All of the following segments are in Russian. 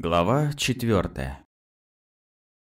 Глава четвертая.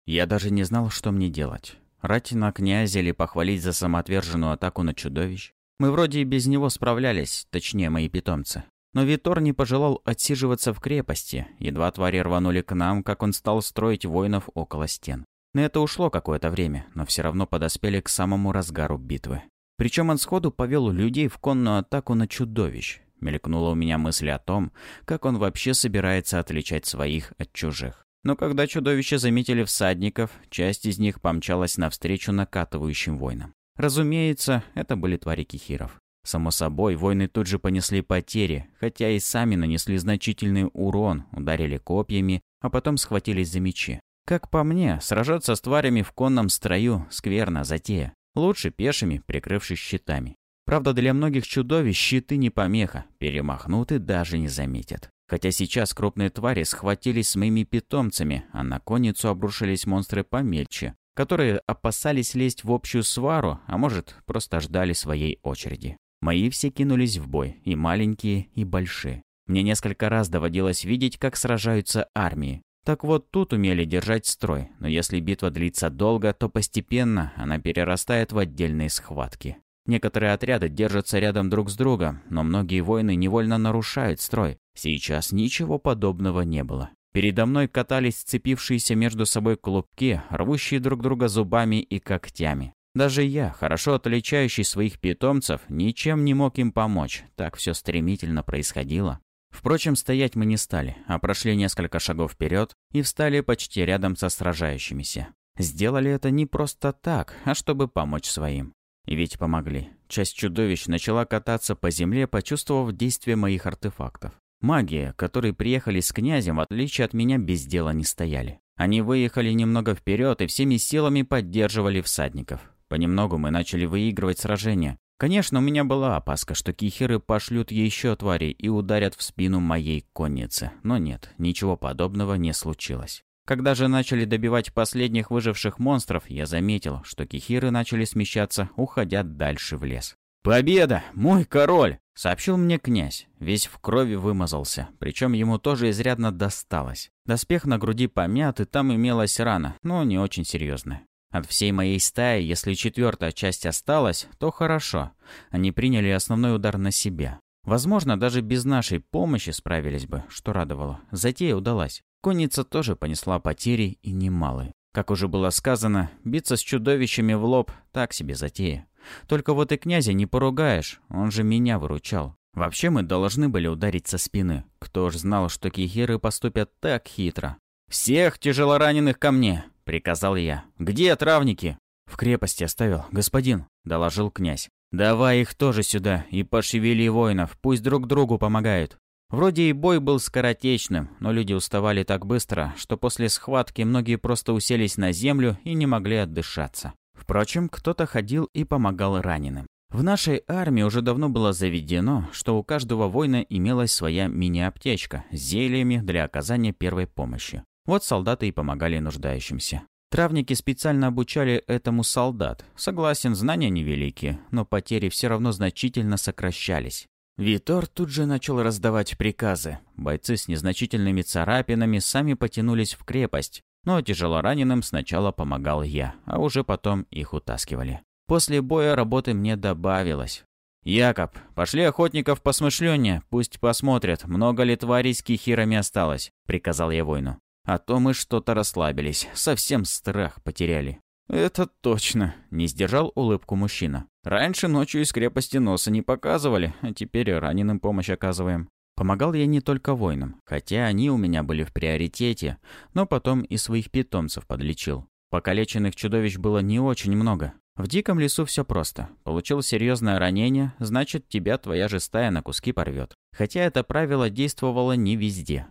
Я даже не знал, что мне делать. Рать на князя или похвалить за самоотверженную атаку на чудовищ. Мы вроде и без него справлялись, точнее мои питомцы. Но Витор не пожелал отсиживаться в крепости. Едва твари рванули к нам, как он стал строить воинов около стен. На это ушло какое-то время, но все равно подоспели к самому разгару битвы. Причем он сходу повел людей в конную атаку на чудовищ. Мелькнула у меня мысль о том, как он вообще собирается отличать своих от чужих. Но когда чудовища заметили всадников, часть из них помчалась навстречу накатывающим воинам. Разумеется, это были твари кихиров. Само собой, воины тут же понесли потери, хотя и сами нанесли значительный урон, ударили копьями, а потом схватились за мечи. Как по мне, сражаться с тварями в конном строю – скверно затея. Лучше пешими, прикрывшись щитами. Правда, для многих чудовищ щиты не помеха, перемахнут и даже не заметят. Хотя сейчас крупные твари схватились с моими питомцами, а на конницу обрушились монстры помельче, которые опасались лезть в общую свару, а может, просто ждали своей очереди. Мои все кинулись в бой, и маленькие, и большие. Мне несколько раз доводилось видеть, как сражаются армии. Так вот, тут умели держать строй, но если битва длится долго, то постепенно она перерастает в отдельные схватки. Некоторые отряды держатся рядом друг с другом, но многие воины невольно нарушают строй. Сейчас ничего подобного не было. Передо мной катались сцепившиеся между собой клубки, рвущие друг друга зубами и когтями. Даже я, хорошо отличающий своих питомцев, ничем не мог им помочь. Так все стремительно происходило. Впрочем, стоять мы не стали, а прошли несколько шагов вперед и встали почти рядом со сражающимися. Сделали это не просто так, а чтобы помочь своим. И ведь помогли. Часть чудовищ начала кататься по земле, почувствовав действие моих артефактов. Магия, которые приехали с князем, в отличие от меня, без дела не стояли. Они выехали немного вперед и всеми силами поддерживали всадников. Понемногу мы начали выигрывать сражение. Конечно, у меня была опаска, что кихеры пошлют еще твари и ударят в спину моей конницы. Но нет, ничего подобного не случилось. Когда же начали добивать последних выживших монстров, я заметил, что кихиры начали смещаться, уходя дальше в лес. «Победа! Мой король!» — сообщил мне князь. Весь в крови вымазался, причем ему тоже изрядно досталось. Доспех на груди помят, и там имелась рана, но не очень серьезная. От всей моей стаи, если четвертая часть осталась, то хорошо. Они приняли основной удар на себя. Возможно, даже без нашей помощи справились бы, что радовало. Затея удалась. Конница тоже понесла потери и немалые. Как уже было сказано, биться с чудовищами в лоб – так себе затея. Только вот и князя не поругаешь, он же меня выручал. Вообще мы должны были ударить со спины. Кто ж знал, что кихеры поступят так хитро. «Всех тяжелораненых ко мне!» – приказал я. «Где травники?» «В крепости оставил, господин», – доложил князь. «Давай их тоже сюда и пошевели воинов, пусть друг другу помогают». Вроде и бой был скоротечным, но люди уставали так быстро, что после схватки многие просто уселись на землю и не могли отдышаться. Впрочем, кто-то ходил и помогал раненым. В нашей армии уже давно было заведено, что у каждого воина имелась своя мини-аптечка с зельями для оказания первой помощи. Вот солдаты и помогали нуждающимся. Травники специально обучали этому солдат. Согласен, знания невеликие, но потери все равно значительно сокращались. Витор тут же начал раздавать приказы. Бойцы с незначительными царапинами сами потянулись в крепость, но тяжелораненым сначала помогал я, а уже потом их утаскивали. После боя работы мне добавилось. «Якоб, пошли охотников посмышленнее, пусть посмотрят, много ли тварей с кихирами осталось», — приказал я воину. «А то мы что-то расслабились, совсем страх потеряли». «Это точно», — не сдержал улыбку мужчина. «Раньше ночью из крепости носа не показывали, а теперь раненым помощь оказываем». Помогал я не только воинам, хотя они у меня были в приоритете, но потом и своих питомцев подлечил. Покалеченных чудовищ было не очень много. В диком лесу все просто. Получил серьезное ранение, значит, тебя твоя же стая на куски порвет. Хотя это правило действовало не везде.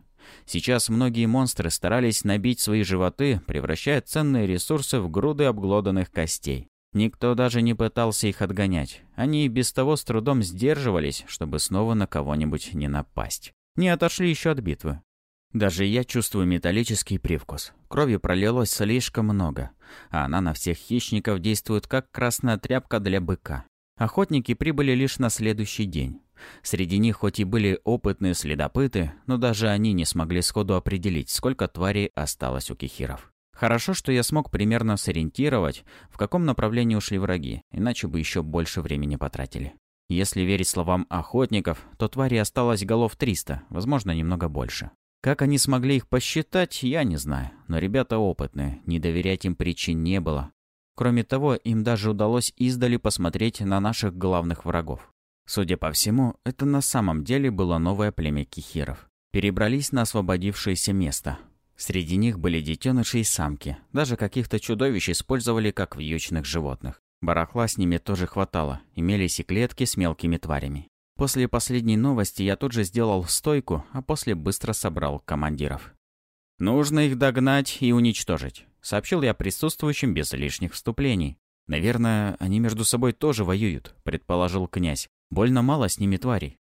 Сейчас многие монстры старались набить свои животы, превращая ценные ресурсы в груды обглоданных костей. Никто даже не пытался их отгонять. Они и без того с трудом сдерживались, чтобы снова на кого-нибудь не напасть. Не отошли еще от битвы. Даже я чувствую металлический привкус. Крови пролилось слишком много, а она на всех хищников действует как красная тряпка для быка. Охотники прибыли лишь на следующий день. Среди них хоть и были опытные следопыты, но даже они не смогли сходу определить, сколько тварей осталось у кихиров. Хорошо, что я смог примерно сориентировать, в каком направлении ушли враги, иначе бы еще больше времени потратили. Если верить словам охотников, то твари осталось голов 300, возможно, немного больше. Как они смогли их посчитать, я не знаю, но ребята опытные, не доверять им причин не было. Кроме того, им даже удалось издали посмотреть на наших главных врагов. Судя по всему, это на самом деле было новое племя кихиров. Перебрались на освободившееся место. Среди них были детеныши и самки. Даже каких-то чудовищ использовали как вьючных животных. Барахла с ними тоже хватало, имелись и клетки с мелкими тварями. После последней новости я тут же сделал стойку, а после быстро собрал командиров. «Нужно их догнать и уничтожить», — сообщил я присутствующим без лишних вступлений. «Наверное, они между собой тоже воюют», — предположил князь. «Больно мало с ними тварей».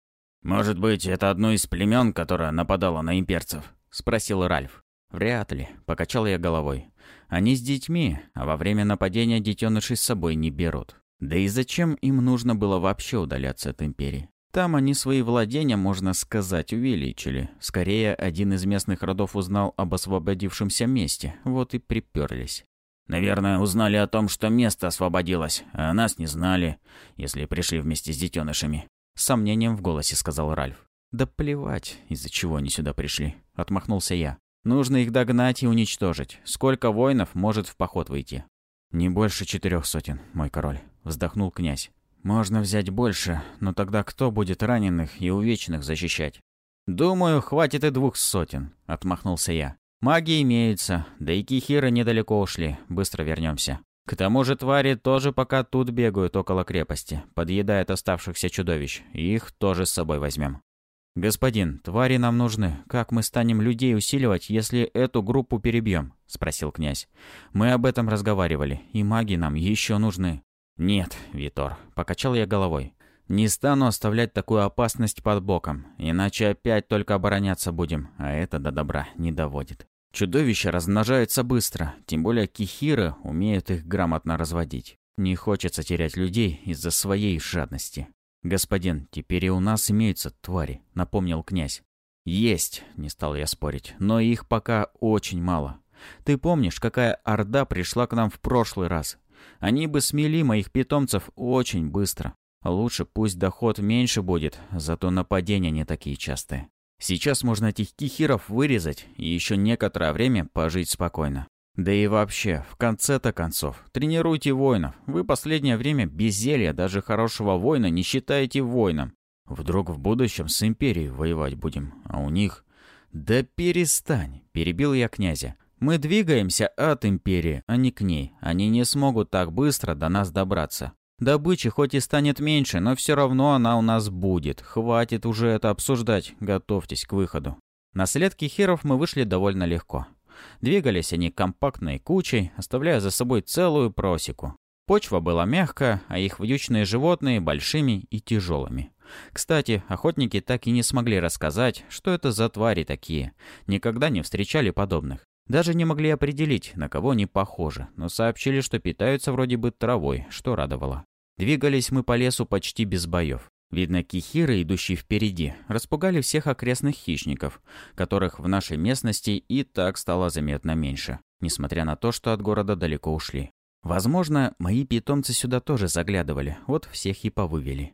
«Может быть, это одно из племен, которое нападало на имперцев?» — спросил Ральф. «Вряд ли», — покачал я головой. «Они с детьми, а во время нападения детенышей с собой не берут. Да и зачем им нужно было вообще удаляться от Империи? Там они свои владения, можно сказать, увеличили. Скорее, один из местных родов узнал об освободившемся месте, вот и приперлись. Наверное, узнали о том, что место освободилось, а нас не знали, если пришли вместе с детенышами. С сомнением в голосе сказал Ральф. «Да плевать, из-за чего они сюда пришли», — отмахнулся я. Нужно их догнать и уничтожить. Сколько воинов может в поход выйти? Не больше четырех сотен, мой король, вздохнул князь. Можно взять больше, но тогда кто будет раненых и увечных защищать? Думаю, хватит и двух сотен, отмахнулся я. Маги имеются, да и кихиры недалеко ушли, быстро вернемся. К тому же твари тоже пока тут бегают около крепости, подъедают оставшихся чудовищ, их тоже с собой возьмем. «Господин, твари нам нужны. Как мы станем людей усиливать, если эту группу перебьем?» – спросил князь. «Мы об этом разговаривали, и маги нам еще нужны». «Нет, Витор», – покачал я головой. «Не стану оставлять такую опасность под боком, иначе опять только обороняться будем, а это до добра не доводит. Чудовища размножаются быстро, тем более кихиры умеют их грамотно разводить. Не хочется терять людей из-за своей жадности. «Господин, теперь и у нас имеются твари», — напомнил князь. «Есть», — не стал я спорить, — «но их пока очень мало. Ты помнишь, какая орда пришла к нам в прошлый раз? Они бы смели моих питомцев очень быстро. Лучше пусть доход меньше будет, зато нападения не такие частые. Сейчас можно этих кихиров вырезать и еще некоторое время пожить спокойно. Да и вообще, в конце-то концов, тренируйте воинов. Вы последнее время без зелья даже хорошего воина не считаете воином. Вдруг в будущем с империей воевать будем, а у них... Да перестань, перебил я князя. Мы двигаемся от империи, а не к ней. Они не смогут так быстро до нас добраться. Добычи хоть и станет меньше, но все равно она у нас будет. Хватит уже это обсуждать, готовьтесь к выходу. На след кихиров мы вышли довольно легко. Двигались они компактной кучей, оставляя за собой целую просеку. Почва была мягкая, а их вьючные животные большими и тяжелыми. Кстати, охотники так и не смогли рассказать, что это за твари такие. Никогда не встречали подобных. Даже не могли определить, на кого они похожи, но сообщили, что питаются вроде бы травой, что радовало. Двигались мы по лесу почти без боев. Видно, кихиры, идущие впереди, распугали всех окрестных хищников, которых в нашей местности и так стало заметно меньше, несмотря на то, что от города далеко ушли. Возможно, мои питомцы сюда тоже заглядывали, вот всех и повывели.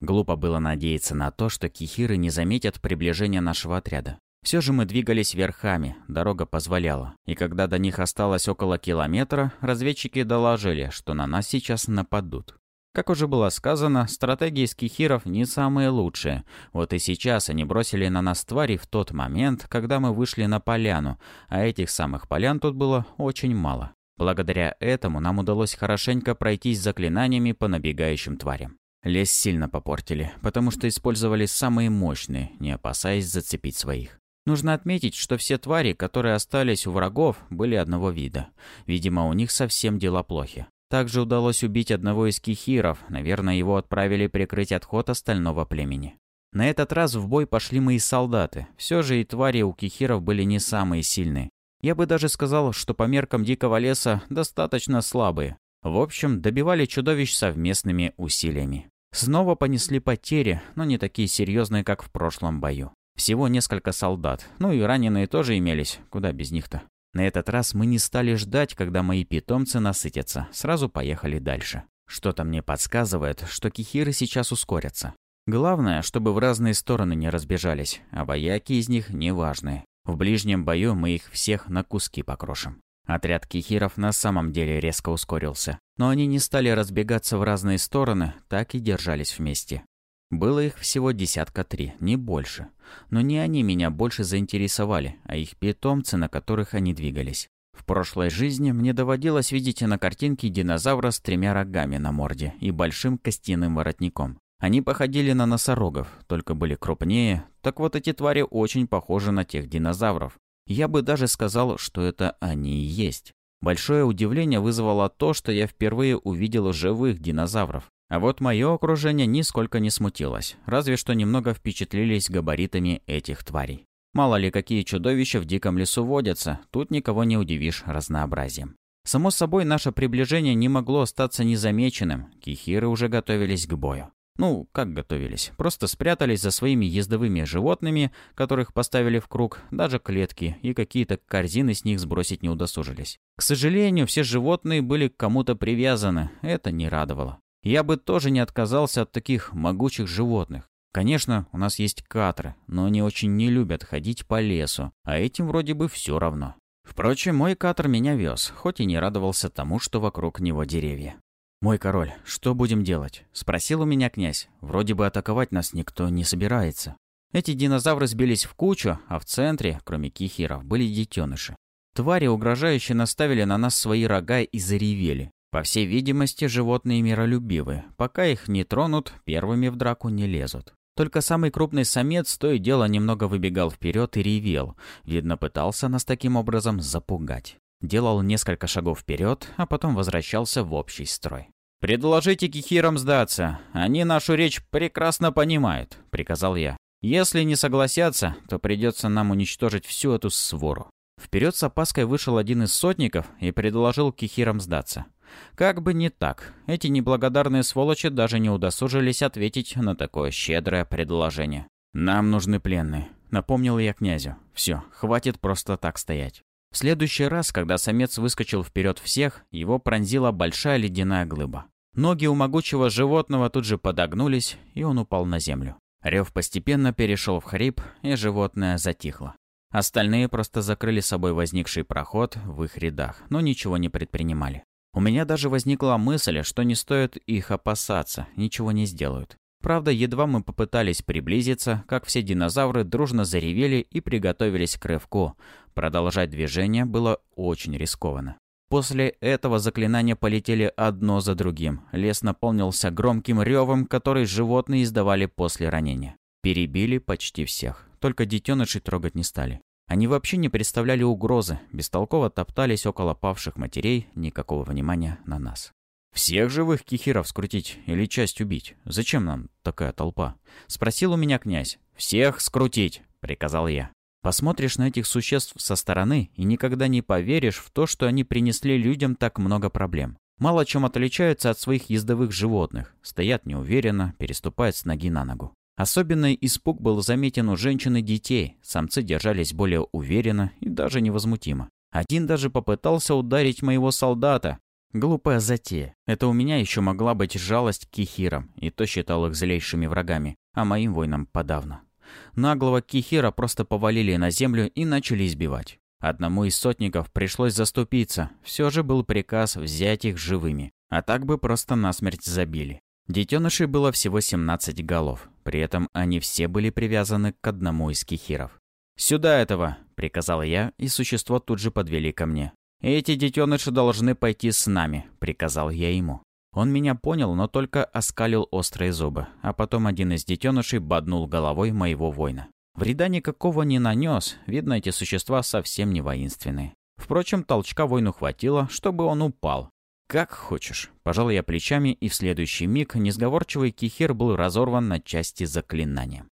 Глупо было надеяться на то, что кихиры не заметят приближения нашего отряда. Все же мы двигались верхами, дорога позволяла. И когда до них осталось около километра, разведчики доложили, что на нас сейчас нападут. Как уже было сказано, стратегии скихиров не самые лучшие. Вот и сейчас они бросили на нас твари в тот момент, когда мы вышли на поляну, а этих самых полян тут было очень мало. Благодаря этому нам удалось хорошенько пройтись заклинаниями по набегающим тварям. Лес сильно попортили, потому что использовали самые мощные, не опасаясь зацепить своих. Нужно отметить, что все твари, которые остались у врагов, были одного вида. Видимо, у них совсем дела плохи. Также удалось убить одного из кихиров, наверное, его отправили прикрыть отход остального племени. На этот раз в бой пошли мои солдаты. Все же и твари у кихиров были не самые сильные. Я бы даже сказал, что по меркам дикого леса достаточно слабые. В общем, добивали чудовищ совместными усилиями. Снова понесли потери, но не такие серьезные, как в прошлом бою. Всего несколько солдат, ну и раненые тоже имелись, куда без них-то. На этот раз мы не стали ждать, когда мои питомцы насытятся, сразу поехали дальше. Что-то мне подсказывает, что кихиры сейчас ускорятся. Главное, чтобы в разные стороны не разбежались, а вояки из них неважные. В ближнем бою мы их всех на куски покрошим. Отряд кихиров на самом деле резко ускорился, но они не стали разбегаться в разные стороны, так и держались вместе. Было их всего десятка три, не больше. Но не они меня больше заинтересовали, а их питомцы, на которых они двигались. В прошлой жизни мне доводилось видеть на картинке динозавра с тремя рогами на морде и большим костяным воротником. Они походили на носорогов, только были крупнее. Так вот эти твари очень похожи на тех динозавров, я бы даже сказал, что это они и есть. Большое удивление вызвало то, что я впервые увидел живых динозавров. А вот мое окружение нисколько не смутилось, разве что немного впечатлились габаритами этих тварей. Мало ли какие чудовища в диком лесу водятся, тут никого не удивишь разнообразием. Само собой, наше приближение не могло остаться незамеченным, кихиры уже готовились к бою. Ну, как готовились? Просто спрятались за своими ездовыми животными, которых поставили в круг, даже клетки, и какие-то корзины с них сбросить не удосужились. К сожалению, все животные были к кому-то привязаны, это не радовало. Я бы тоже не отказался от таких могучих животных. Конечно, у нас есть катры, но они очень не любят ходить по лесу, а этим вроде бы все равно. Впрочем, мой катр меня вез, хоть и не радовался тому, что вокруг него деревья. «Мой король, что будем делать?» – спросил у меня князь. «Вроде бы атаковать нас никто не собирается». Эти динозавры сбились в кучу, а в центре, кроме кихиров, были детеныши. Твари угрожающе наставили на нас свои рога и заревели. По всей видимости, животные миролюбивы. Пока их не тронут, первыми в драку не лезут. Только самый крупный самец то и дело немного выбегал вперед и ревел. Видно, пытался нас таким образом запугать. Делал несколько шагов вперед, а потом возвращался в общий строй. «Предложите кихирам сдаться. Они нашу речь прекрасно понимают», — приказал я. «Если не согласятся, то придется нам уничтожить всю эту свору». Вперед с опаской вышел один из сотников и предложил кихирам сдаться. Как бы не так, эти неблагодарные сволочи даже не удосужились ответить на такое щедрое предложение. «Нам нужны пленные», — напомнил я князю. «Все, хватит просто так стоять». В следующий раз, когда самец выскочил вперед всех, его пронзила большая ледяная глыба. Ноги у могучего животного тут же подогнулись, и он упал на землю. Рев постепенно перешел в хрип, и животное затихло. Остальные просто закрыли собой возникший проход в их рядах, но ничего не предпринимали. У меня даже возникла мысль, что не стоит их опасаться, ничего не сделают. Правда, едва мы попытались приблизиться, как все динозавры дружно заревели и приготовились к рывку. Продолжать движение было очень рискованно. После этого заклинания полетели одно за другим. Лес наполнился громким ревом, который животные издавали после ранения. Перебили почти всех, только детенышей трогать не стали. Они вообще не представляли угрозы, бестолково топтались около павших матерей, никакого внимания на нас. «Всех живых кихиров скрутить или часть убить? Зачем нам такая толпа?» — спросил у меня князь. «Всех скрутить!» — приказал я. Посмотришь на этих существ со стороны и никогда не поверишь в то, что они принесли людям так много проблем. Мало чем отличаются от своих ездовых животных. Стоят неуверенно, переступают с ноги на ногу. Особенный испуг был заметен у женщин и детей. Самцы держались более уверенно и даже невозмутимо. Один даже попытался ударить моего солдата, Глупая затея. Это у меня еще могла быть жалость к кихирам, и то считал их злейшими врагами, а моим воинам подавно. Наглого кихира просто повалили на землю и начали избивать. Одному из сотников пришлось заступиться, все же был приказ взять их живыми, а так бы просто насмерть забили. Детенышей было всего 17 голов, при этом они все были привязаны к одному из кихиров. «Сюда этого!» – приказал я, и существо тут же подвели ко мне. «Эти детеныши должны пойти с нами», — приказал я ему. Он меня понял, но только оскалил острые зубы, а потом один из детенышей боднул головой моего воина. Вреда никакого не нанес, видно, эти существа совсем не воинственные. Впрочем, толчка воину хватило, чтобы он упал. «Как хочешь». Пожал я плечами, и в следующий миг несговорчивый кихир был разорван на части заклинанием.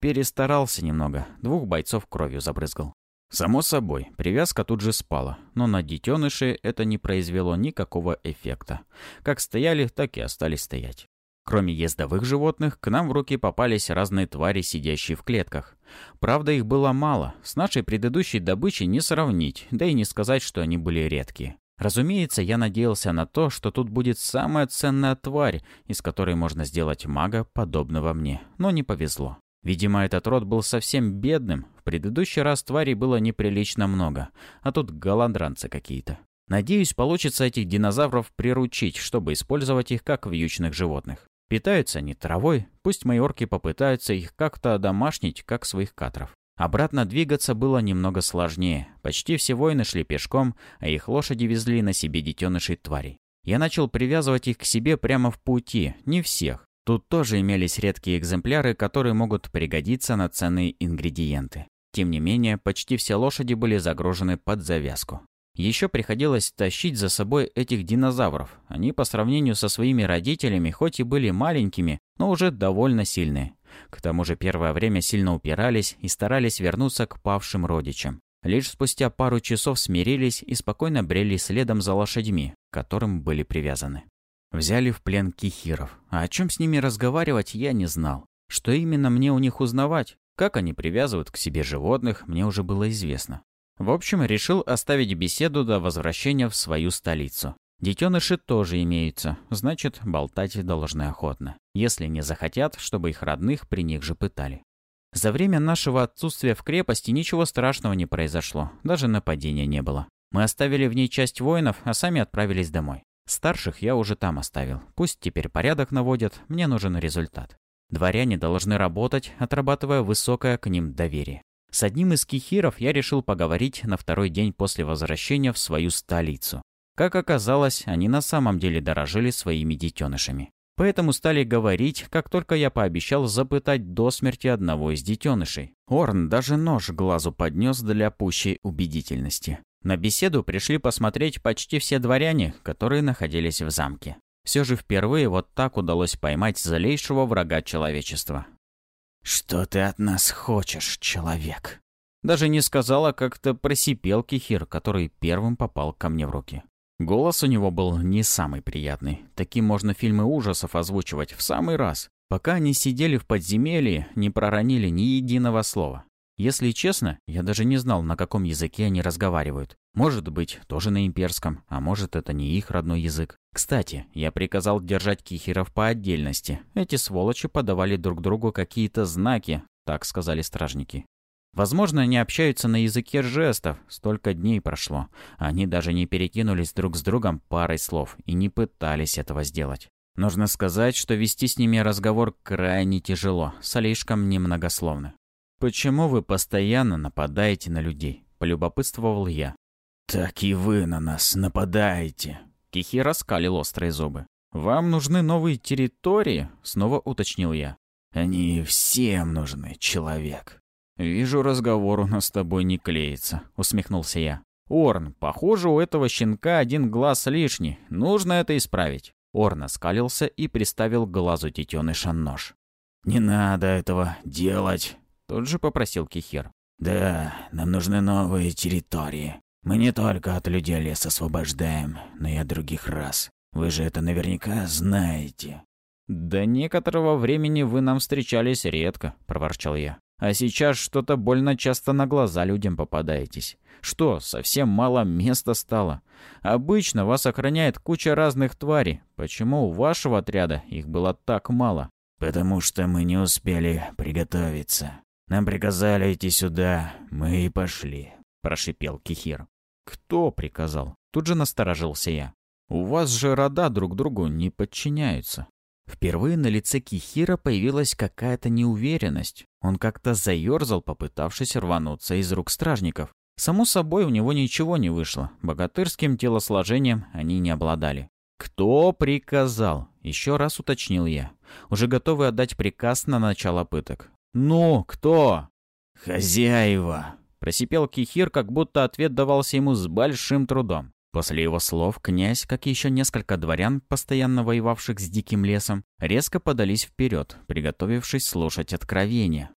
Перестарался немного, двух бойцов кровью забрызгал. Само собой, привязка тут же спала, но на детеныши это не произвело никакого эффекта. Как стояли, так и остались стоять. Кроме ездовых животных, к нам в руки попались разные твари, сидящие в клетках. Правда, их было мало, с нашей предыдущей добычей не сравнить, да и не сказать, что они были редкие. Разумеется, я надеялся на то, что тут будет самая ценная тварь, из которой можно сделать мага, подобного мне, но не повезло. Видимо, этот род был совсем бедным, в предыдущий раз тварей было неприлично много, а тут голодранцы какие-то. Надеюсь, получится этих динозавров приручить, чтобы использовать их как вьючных животных. Питаются они травой, пусть мои орки попытаются их как-то домашнить, как своих катров. Обратно двигаться было немного сложнее. Почти все воины шли пешком, а их лошади везли на себе детенышей тварей. Я начал привязывать их к себе прямо в пути, не всех. Тут тоже имелись редкие экземпляры, которые могут пригодиться на ценные ингредиенты. Тем не менее, почти все лошади были загружены под завязку. Еще приходилось тащить за собой этих динозавров. Они по сравнению со своими родителями хоть и были маленькими, но уже довольно сильные. К тому же первое время сильно упирались и старались вернуться к павшим родичам. Лишь спустя пару часов смирились и спокойно брели следом за лошадьми, которым были привязаны. Взяли в плен кихиров, а о чем с ними разговаривать я не знал. Что именно мне у них узнавать? Как они привязывают к себе животных, мне уже было известно. В общем, решил оставить беседу до возвращения в свою столицу. Детеныши тоже имеются, значит, болтать должны охотно. Если не захотят, чтобы их родных при них же пытали. За время нашего отсутствия в крепости ничего страшного не произошло, даже нападения не было. Мы оставили в ней часть воинов, а сами отправились домой. Старших я уже там оставил. Пусть теперь порядок наводят, мне нужен результат. Дворяне должны работать, отрабатывая высокое к ним доверие. С одним из кихиров я решил поговорить на второй день после возвращения в свою столицу. Как оказалось, они на самом деле дорожили своими детенышами. Поэтому стали говорить, как только я пообещал запытать до смерти одного из детенышей. Орн даже нож глазу поднес для пущей убедительности. На беседу пришли посмотреть почти все дворяне, которые находились в замке. Все же впервые вот так удалось поймать злейшего врага человечества. «Что ты от нас хочешь, человек?» Даже не сказала, как-то просипел Кихир, который первым попал ко мне в руки. Голос у него был не самый приятный. Таким можно фильмы ужасов озвучивать в самый раз. Пока они сидели в подземелье, не проронили ни единого слова. Если честно, я даже не знал, на каком языке они разговаривают. Может быть, тоже на имперском, а может, это не их родной язык. Кстати, я приказал держать кихеров по отдельности. Эти сволочи подавали друг другу какие-то знаки, так сказали стражники. Возможно, они общаются на языке жестов. Столько дней прошло. Они даже не перекинулись друг с другом парой слов и не пытались этого сделать. Нужно сказать, что вести с ними разговор крайне тяжело, слишком немногословно. «Почему вы постоянно нападаете на людей?» – полюбопытствовал я. «Так и вы на нас нападаете!» Кихи раскалил острые зубы. «Вам нужны новые территории?» – снова уточнил я. «Они всем нужны, человек». «Вижу, разговор у нас с тобой не клеится», — усмехнулся я. «Орн, похоже, у этого щенка один глаз лишний. Нужно это исправить». Орн оскалился и приставил к глазу детеныша нож. «Не надо этого делать», Тут же попросил Кихер. «Да, нам нужны новые территории. Мы не только от людей лес освобождаем, но и от других рас. Вы же это наверняка знаете». «До некоторого времени вы нам встречались редко», — проворчал я. «А сейчас что-то больно часто на глаза людям попадаетесь. Что, совсем мало места стало? Обычно вас охраняет куча разных тварей. Почему у вашего отряда их было так мало?» «Потому что мы не успели приготовиться», нам приказали идти сюда, мы и пошли», — прошипел Кихир. «Кто приказал?» Тут же насторожился я. «У вас же рода друг другу не подчиняются». Впервые на лице Кихира появилась какая-то неуверенность. Он как-то заерзал, попытавшись рвануться из рук стражников. Само собой, у него ничего не вышло. Богатырским телосложением они не обладали. «Кто приказал?» — еще раз уточнил я, уже готовый отдать приказ на начало пыток. «Ну, кто?» «Хозяева!» Просипел Кихир, как будто ответ давался ему с большим трудом. После его слов князь, как и еще несколько дворян, постоянно воевавших с диким лесом, резко подались вперед, приготовившись слушать откровения.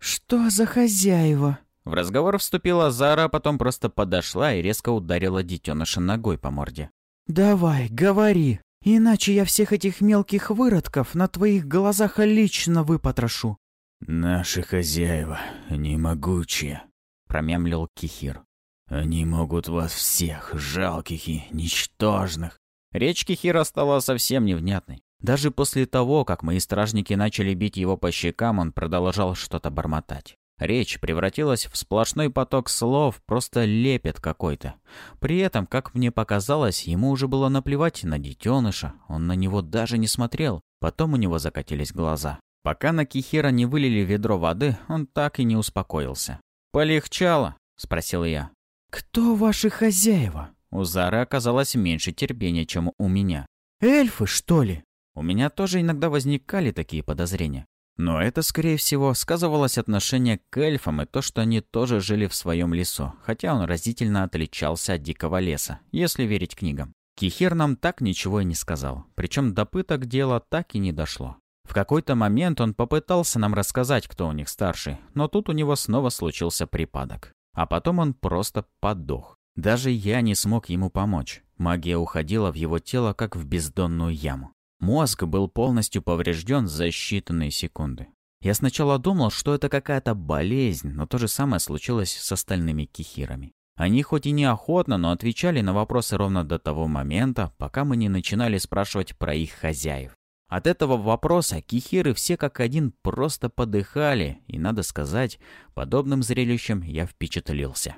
«Что за хозяева?» В разговор вступила Зара, а потом просто подошла и резко ударила детеныша ногой по морде. «Давай, говори, Иначе я всех этих мелких выродков на твоих глазах лично выпотрошу». «Наши хозяева, они могучие», — промямлил Кихир. «Они могут вас всех, жалких и ничтожных». Речь Кихира стала совсем невнятной. Даже после того, как мои стражники начали бить его по щекам, он продолжал что-то бормотать. Речь превратилась в сплошной поток слов, просто лепет какой-то. При этом, как мне показалось, ему уже было наплевать на детеныша, он на него даже не смотрел. Потом у него закатились глаза. Пока на Кихира не вылили ведро воды, он так и не успокоился. «Полегчало?» – спросил я. «Кто ваши хозяева?» У Зары оказалось меньше терпения, чем у меня. «Эльфы, что ли?» У меня тоже иногда возникали такие подозрения. Но это, скорее всего, сказывалось отношение к эльфам и то, что они тоже жили в своем лесу, хотя он разительно отличался от дикого леса, если верить книгам. Кихир нам так ничего и не сказал, причем до пыток дело так и не дошло. В какой-то момент он попытался нам рассказать, кто у них старший, но тут у него снова случился припадок. А потом он просто подох. Даже я не смог ему помочь. Магия уходила в его тело, как в бездонную яму. Мозг был полностью поврежден за считанные секунды. Я сначала думал, что это какая-то болезнь, но то же самое случилось с остальными кихирами. Они хоть и неохотно, но отвечали на вопросы ровно до того момента, пока мы не начинали спрашивать про их хозяев. От этого вопроса кихиры все как один просто подыхали, и, надо сказать, подобным зрелищем я впечатлился.